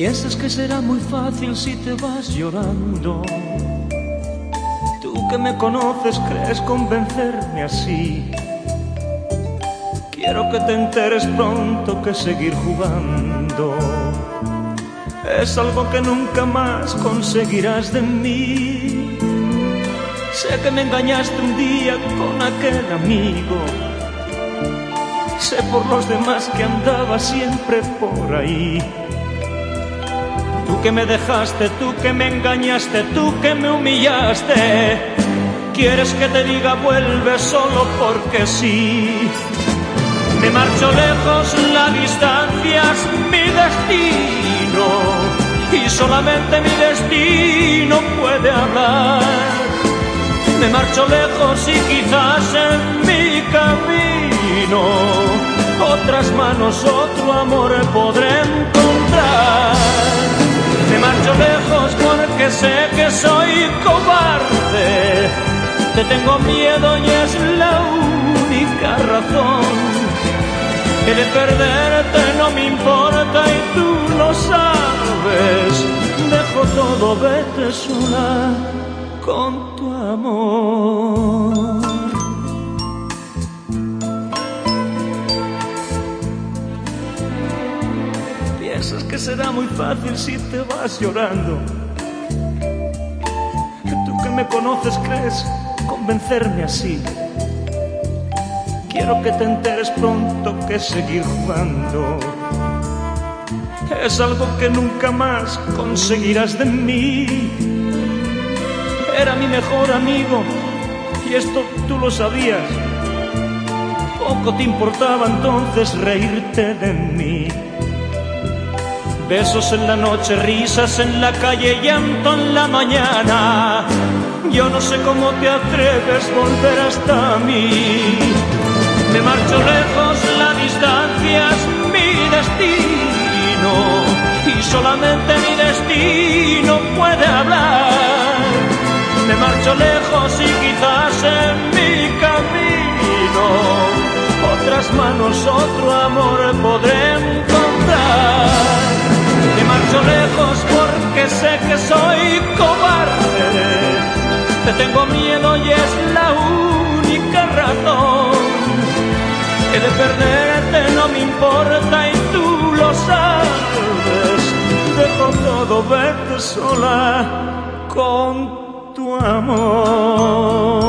Piensas que será muy fácil si te vas llorando. Tú que me conoces crees convencerme así. Quiero que te enteres pronto que seguir jugando es algo que nunca más conseguirás de mí. Sé que me engañaste un día con aquel amigo. Sé por los demás que andaba siempre por ahí. Tú que me dejaste, tú que me engañaste, tú que me humillaste. Quieres que te diga vuelve solo porque sí. Me marcho lejos, la distancia es mi destino y solamente mi destino puede hablar. Me marcho lejos y quizás en mi camino otras manos, otro amor podré encontrar. Sé que soy cobarde, te tengo miedo y es la única razón que de perderte no me importa y tú lo sabes. Dejo todo, vete sola con tu amor. Piensas que será muy fácil si te vas llorando. Me conoces crees convencerme así Quiero que te enteres pronto que seguir jugando es algo que nunca más conseguirás de mí. Era mi mejor amigo y esto tú lo sabías. Poco te importaba entonces reírte de mí. Besos en la noche, risas en la calle, llanto en la mañana. Yo no sé cómo te atreves a volver hasta mí. Me marcho lejos, la distancia es mi destino y solamente mi destino puede hablar. Me marcho lejos y quizás en mi camino otras manos, otro amor podré te tengo miedo y es la única razón que de perderte no me importa y tú lo sabes. Dejo todo, vete sola con tu amor.